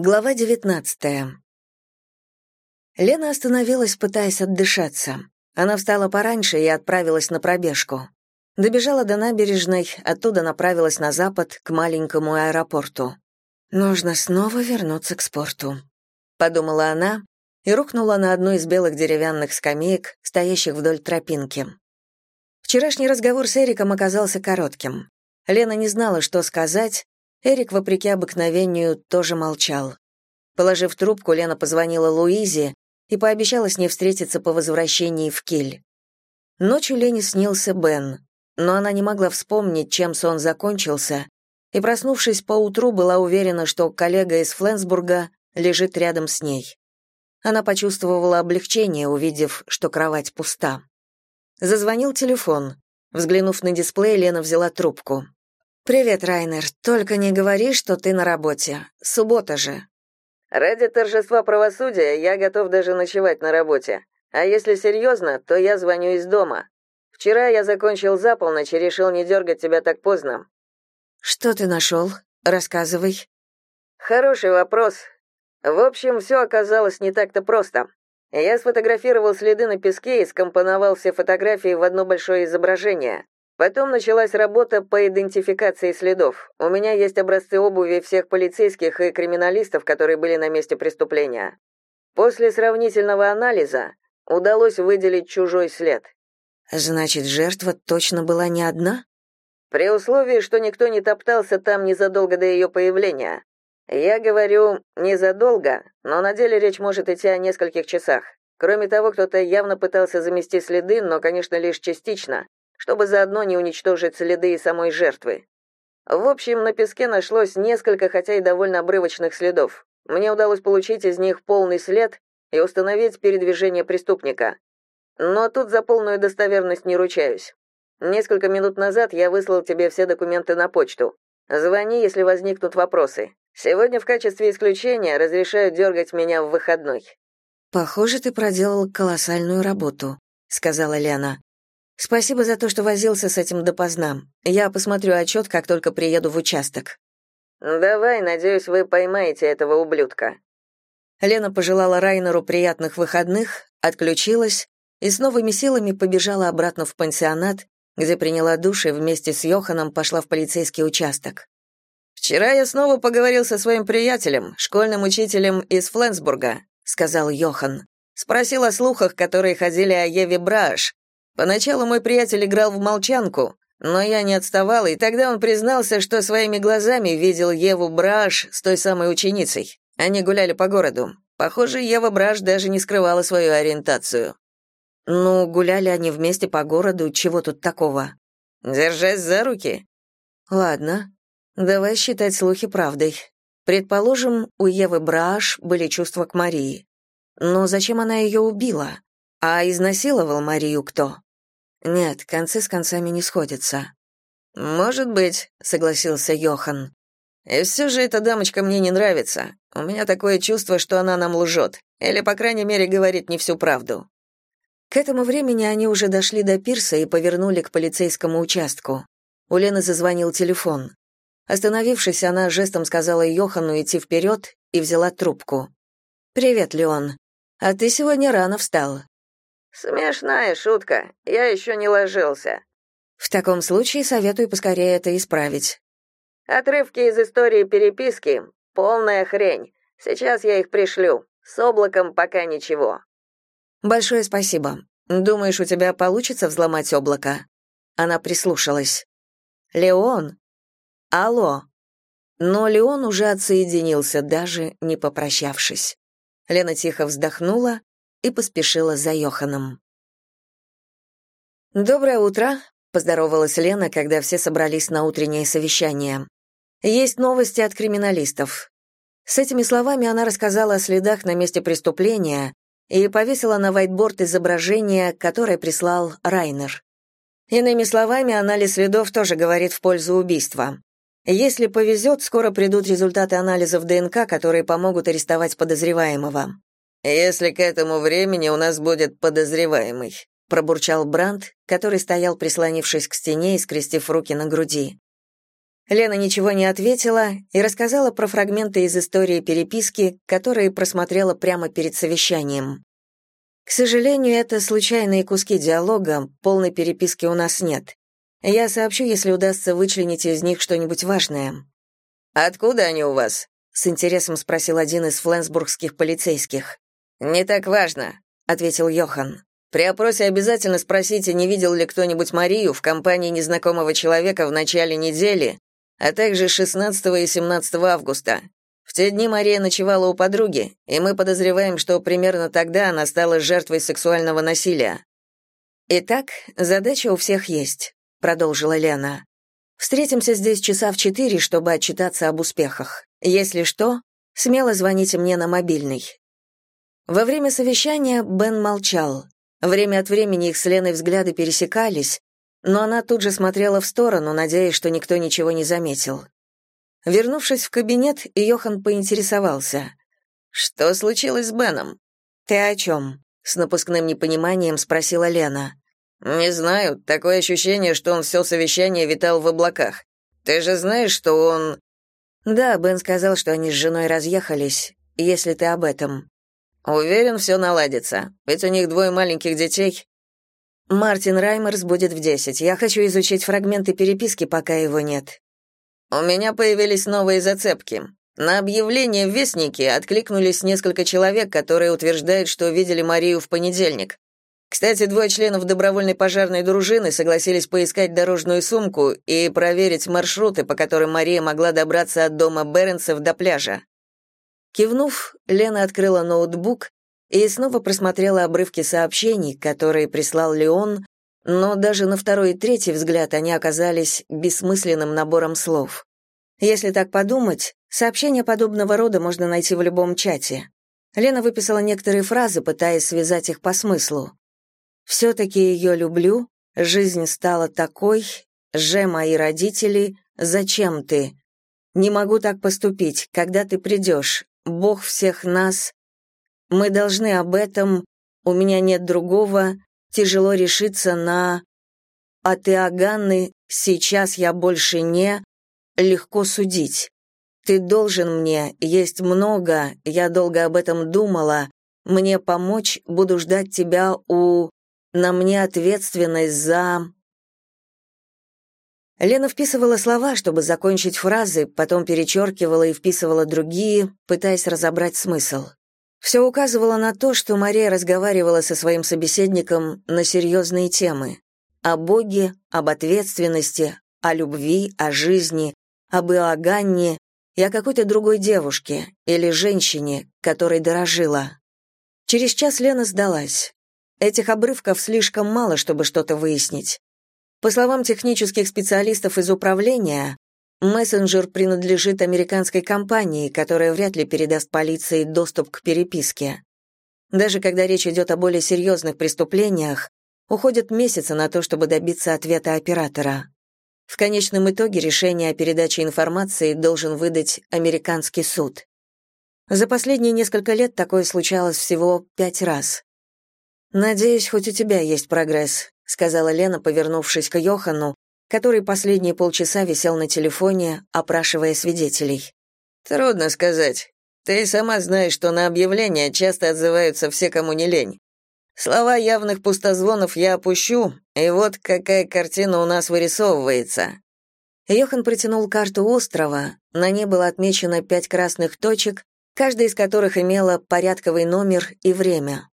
Глава 19. Лена остановилась, пытаясь отдышаться. Она встала пораньше и отправилась на пробежку. Добежала до набережной, оттуда направилась на запад, к маленькому аэропорту. «Нужно снова вернуться к спорту», — подумала она и рухнула на одну из белых деревянных скамеек, стоящих вдоль тропинки. Вчерашний разговор с Эриком оказался коротким. Лена не знала, что сказать, Эрик, вопреки обыкновению, тоже молчал. Положив трубку, Лена позвонила Луизе и пообещала с ней встретиться по возвращении в Киль. Ночью Лене снился Бен, но она не могла вспомнить, чем сон закончился, и, проснувшись поутру, была уверена, что коллега из Фленсбурга лежит рядом с ней. Она почувствовала облегчение, увидев, что кровать пуста. Зазвонил телефон. Взглянув на дисплей, Лена взяла трубку. «Привет, Райнер. Только не говори, что ты на работе. Суббота же». «Ради торжества правосудия я готов даже ночевать на работе. А если серьезно, то я звоню из дома. Вчера я закончил за полночь и решил не дергать тебя так поздно». «Что ты нашел? Рассказывай». «Хороший вопрос. В общем, все оказалось не так-то просто. Я сфотографировал следы на песке и скомпоновал все фотографии в одно большое изображение. Потом началась работа по идентификации следов. У меня есть образцы обуви всех полицейских и криминалистов, которые были на месте преступления. После сравнительного анализа удалось выделить чужой след. Значит, жертва точно была не одна? При условии, что никто не топтался там незадолго до ее появления. Я говорю незадолго, но на деле речь может идти о нескольких часах. Кроме того, кто-то явно пытался замести следы, но, конечно, лишь частично чтобы заодно не уничтожить следы и самой жертвы. В общем, на песке нашлось несколько, хотя и довольно обрывочных следов. Мне удалось получить из них полный след и установить передвижение преступника. Но тут за полную достоверность не ручаюсь. Несколько минут назад я выслал тебе все документы на почту. Звони, если возникнут вопросы. Сегодня в качестве исключения разрешаю дергать меня в выходной. Похоже, ты проделал колоссальную работу, сказала Лена. Спасибо за то, что возился с этим допоздна. Я посмотрю отчет, как только приеду в участок. Давай, надеюсь, вы поймаете этого ублюдка. Лена пожелала Райнеру приятных выходных, отключилась и с новыми силами побежала обратно в пансионат, где приняла душ и вместе с Йоханом пошла в полицейский участок. «Вчера я снова поговорил со своим приятелем, школьным учителем из Фленсбурга», — сказал Йохан. Спросил о слухах, которые ходили о Еве Браш, Поначалу мой приятель играл в молчанку, но я не отставал, и тогда он признался, что своими глазами видел Еву Браш с той самой ученицей. Они гуляли по городу. Похоже, Ева Браш даже не скрывала свою ориентацию. Ну, гуляли они вместе по городу, чего тут такого? Держась за руки. Ладно. Давай считать слухи правдой. Предположим, у Евы Браш были чувства к Марии. Но зачем она ее убила? А изнасиловал Марию кто? Нет, концы с концами не сходятся. Может быть, согласился Йохан. И все же эта дамочка мне не нравится. У меня такое чувство, что она нам лжет. Или, по крайней мере, говорит не всю правду. К этому времени они уже дошли до пирса и повернули к полицейскому участку. У Лены зазвонил телефон. Остановившись, она жестом сказала Йохану идти вперед и взяла трубку. «Привет, Леон. А ты сегодня рано встал. Смешная шутка. Я еще не ложился. В таком случае советую поскорее это исправить. Отрывки из истории переписки полная хрень. Сейчас я их пришлю. С облаком пока ничего. Большое спасибо. Думаешь, у тебя получится взломать облако? Она прислушалась. Леон. Алло. Но Леон уже отсоединился, даже не попрощавшись. Лена тихо вздохнула и поспешила за Йоханом. «Доброе утро», — поздоровалась Лена, когда все собрались на утреннее совещание. «Есть новости от криминалистов». С этими словами она рассказала о следах на месте преступления и повесила на вайтборд изображение, которое прислал Райнер. Иными словами, анализ следов тоже говорит в пользу убийства. Если повезет, скоро придут результаты анализов ДНК, которые помогут арестовать подозреваемого. Если к этому времени у нас будет подозреваемый, пробурчал Бранд, который стоял прислонившись к стене и скрестив руки на груди. Лена ничего не ответила и рассказала про фрагменты из истории переписки, которые просмотрела прямо перед совещанием. К сожалению, это случайные куски диалога, полной переписки у нас нет. Я сообщу, если удастся вычленить из них что-нибудь важное. «Откуда они у вас?» — с интересом спросил один из фленсбургских полицейских. «Не так важно», — ответил Йохан. «При опросе обязательно спросите, не видел ли кто-нибудь Марию в компании незнакомого человека в начале недели а также 16 и 17 августа. В те дни Мария ночевала у подруги, и мы подозреваем, что примерно тогда она стала жертвой сексуального насилия. «Итак, задача у всех есть», — продолжила Лена. «Встретимся здесь часа в четыре, чтобы отчитаться об успехах. Если что, смело звоните мне на мобильный». Во время совещания Бен молчал. Время от времени их с Леной взгляды пересекались, но она тут же смотрела в сторону, надеясь, что никто ничего не заметил. Вернувшись в кабинет, Йохан поинтересовался. «Что случилось с Беном?» «Ты о чем?» — с напускным непониманием спросила Лена. «Не знаю, такое ощущение, что он все совещание витал в облаках. Ты же знаешь, что он...» «Да, Бен сказал, что они с женой разъехались, если ты об этом». «Уверен, все наладится, ведь у них двое маленьких детей, Мартин Раймерс будет в десять. Я хочу изучить фрагменты переписки, пока его нет. У меня появились новые зацепки. На объявление в Вестнике откликнулись несколько человек, которые утверждают, что видели Марию в понедельник. Кстати, двое членов добровольной пожарной дружины согласились поискать дорожную сумку и проверить маршруты, по которым Мария могла добраться от дома Беренсов до пляжа. Кивнув, Лена открыла ноутбук и снова просмотрела обрывки сообщений, которые прислал Леон, но даже на второй и третий взгляд они оказались бессмысленным набором слов. Если так подумать, сообщения подобного рода можно найти в любом чате. Лена выписала некоторые фразы, пытаясь связать их по смыслу. «Все-таки ее люблю», «Жизнь стала такой», «Же мои родители», «Зачем ты?» «Не могу так поступить, когда ты придешь», «Бог всех нас», мы должны об этом, у меня нет другого, тяжело решиться на... А ты, Аганны, сейчас я больше не... Легко судить. Ты должен мне, есть много, я долго об этом думала. Мне помочь, буду ждать тебя у... На мне ответственность за... Лена вписывала слова, чтобы закончить фразы, потом перечеркивала и вписывала другие, пытаясь разобрать смысл. Все указывало на то, что Мария разговаривала со своим собеседником на серьезные темы. О Боге, об ответственности, о любви, о жизни, об Иоганне и о какой-то другой девушке или женщине, которой дорожила. Через час Лена сдалась. Этих обрывков слишком мало, чтобы что-то выяснить. По словам технических специалистов из управления, Мессенджер принадлежит американской компании, которая вряд ли передаст полиции доступ к переписке. Даже когда речь идет о более серьезных преступлениях, уходят месяцы на то, чтобы добиться ответа оператора. В конечном итоге решение о передаче информации должен выдать американский суд. За последние несколько лет такое случалось всего пять раз. «Надеюсь, хоть у тебя есть прогресс», — сказала Лена, повернувшись к Йохану, который последние полчаса висел на телефоне, опрашивая свидетелей. «Трудно сказать. Ты сама знаешь, что на объявления часто отзываются все, кому не лень. Слова явных пустозвонов я опущу, и вот какая картина у нас вырисовывается». Йохан протянул карту острова, на ней было отмечено пять красных точек, каждая из которых имела порядковый номер и время.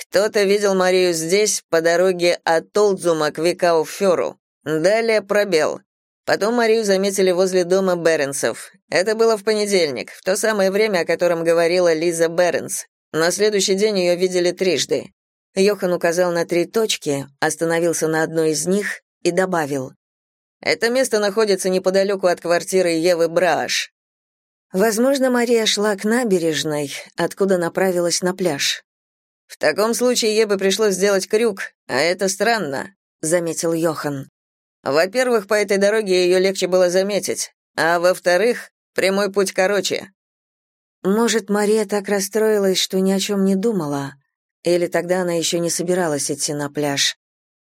«Кто-то видел Марию здесь, по дороге от Толдзума к Викауферу. Далее пробел. Потом Марию заметили возле дома Беренсов. Это было в понедельник, в то самое время, о котором говорила Лиза Беренс. На следующий день ее видели трижды. Йохан указал на три точки, остановился на одной из них и добавил. «Это место находится неподалеку от квартиры Евы Браш». Возможно, Мария шла к набережной, откуда направилась на пляж. «В таком случае Еве пришлось сделать крюк, а это странно», — заметил Йохан. Во-первых, по этой дороге ее легче было заметить, а во-вторых, прямой путь короче. Может, Мария так расстроилась, что ни о чем не думала, или тогда она еще не собиралась идти на пляж.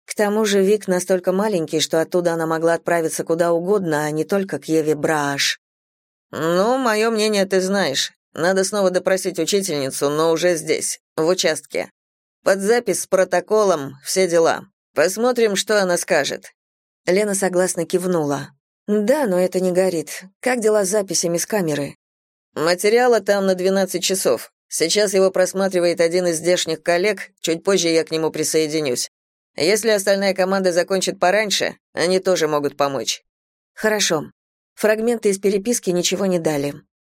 К тому же Вик настолько маленький, что оттуда она могла отправиться куда угодно, а не только к Еве Брааш. «Ну, мое мнение ты знаешь. Надо снова допросить учительницу, но уже здесь, в участке. Под запись с протоколом, все дела. Посмотрим, что она скажет». Лена согласно кивнула. «Да, но это не горит. Как дела с записями с камеры?» «Материала там на 12 часов. Сейчас его просматривает один из здешних коллег, чуть позже я к нему присоединюсь. Если остальная команда закончит пораньше, они тоже могут помочь. Хорошо. Фрагменты из переписки ничего не дали.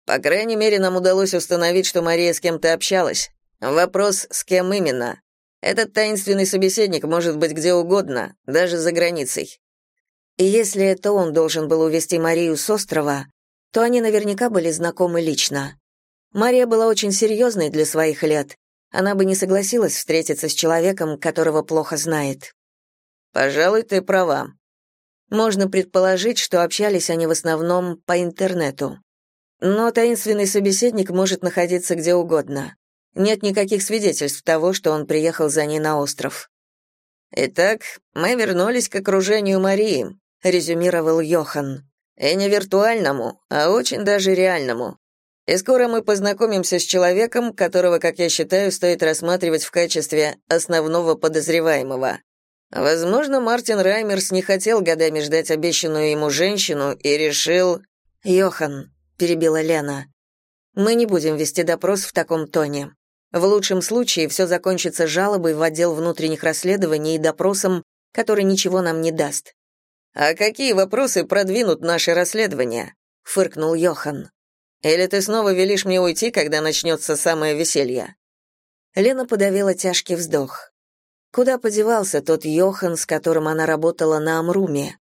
По крайней мере, нам удалось установить, что Мария с кем-то общалась. Вопрос, с кем именно. Этот таинственный собеседник может быть где угодно, даже за границей. И если это он должен был увести Марию с острова, то они наверняка были знакомы лично. Мария была очень серьезной для своих лет она бы не согласилась встретиться с человеком, которого плохо знает. Пожалуй, ты права. Можно предположить, что общались они в основном по интернету. Но таинственный собеседник может находиться где угодно. Нет никаких свидетельств того, что он приехал за ней на остров. Итак, мы вернулись к окружению Марии, резюмировал Йохан. И не виртуальному, а очень даже реальному. И скоро мы познакомимся с человеком, которого, как я считаю, стоит рассматривать в качестве основного подозреваемого. Возможно, Мартин Раймерс не хотел годами ждать обещанную ему женщину и решил... «Йохан», — перебила Лена, — «мы не будем вести допрос в таком тоне. В лучшем случае все закончится жалобой в отдел внутренних расследований и допросом, который ничего нам не даст». «А какие вопросы продвинут наши расследования?» — фыркнул Йохан. Или ты снова велишь мне уйти, когда начнется самое веселье?» Лена подавила тяжкий вздох. Куда подевался тот Йохан, с которым она работала на Амруме?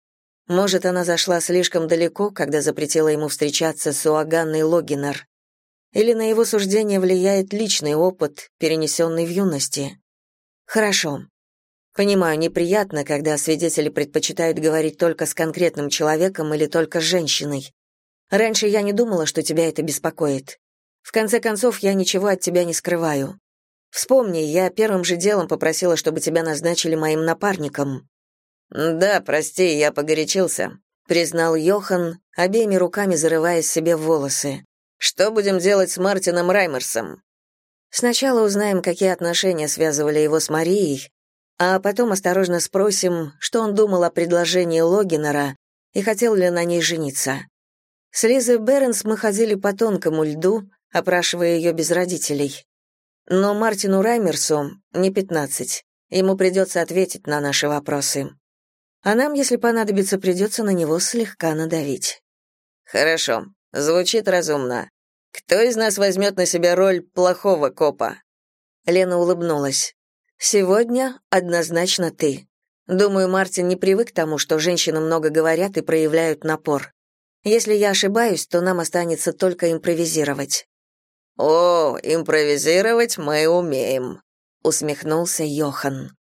Может, она зашла слишком далеко, когда запретила ему встречаться с Уаганной Логинер? Или на его суждение влияет личный опыт, перенесенный в юности? Хорошо. Понимаю, неприятно, когда свидетели предпочитают говорить только с конкретным человеком или только с женщиной. Раньше я не думала, что тебя это беспокоит. В конце концов, я ничего от тебя не скрываю. Вспомни, я первым же делом попросила, чтобы тебя назначили моим напарником». «Да, прости, я погорячился», — признал Йохан, обеими руками зарываясь себе в волосы. «Что будем делать с Мартином Раймерсом?» «Сначала узнаем, какие отношения связывали его с Марией, а потом осторожно спросим, что он думал о предложении Логинера и хотел ли на ней жениться. С Лизой Бернс мы ходили по тонкому льду, опрашивая ее без родителей. Но Мартину Раймерсу не пятнадцать. Ему придется ответить на наши вопросы. А нам, если понадобится, придется на него слегка надавить. Хорошо, звучит разумно. Кто из нас возьмет на себя роль плохого копа? Лена улыбнулась. Сегодня однозначно ты. Думаю, Мартин не привык к тому, что женщины много говорят и проявляют напор. Если я ошибаюсь, то нам останется только импровизировать». «О, импровизировать мы умеем», — усмехнулся Йохан.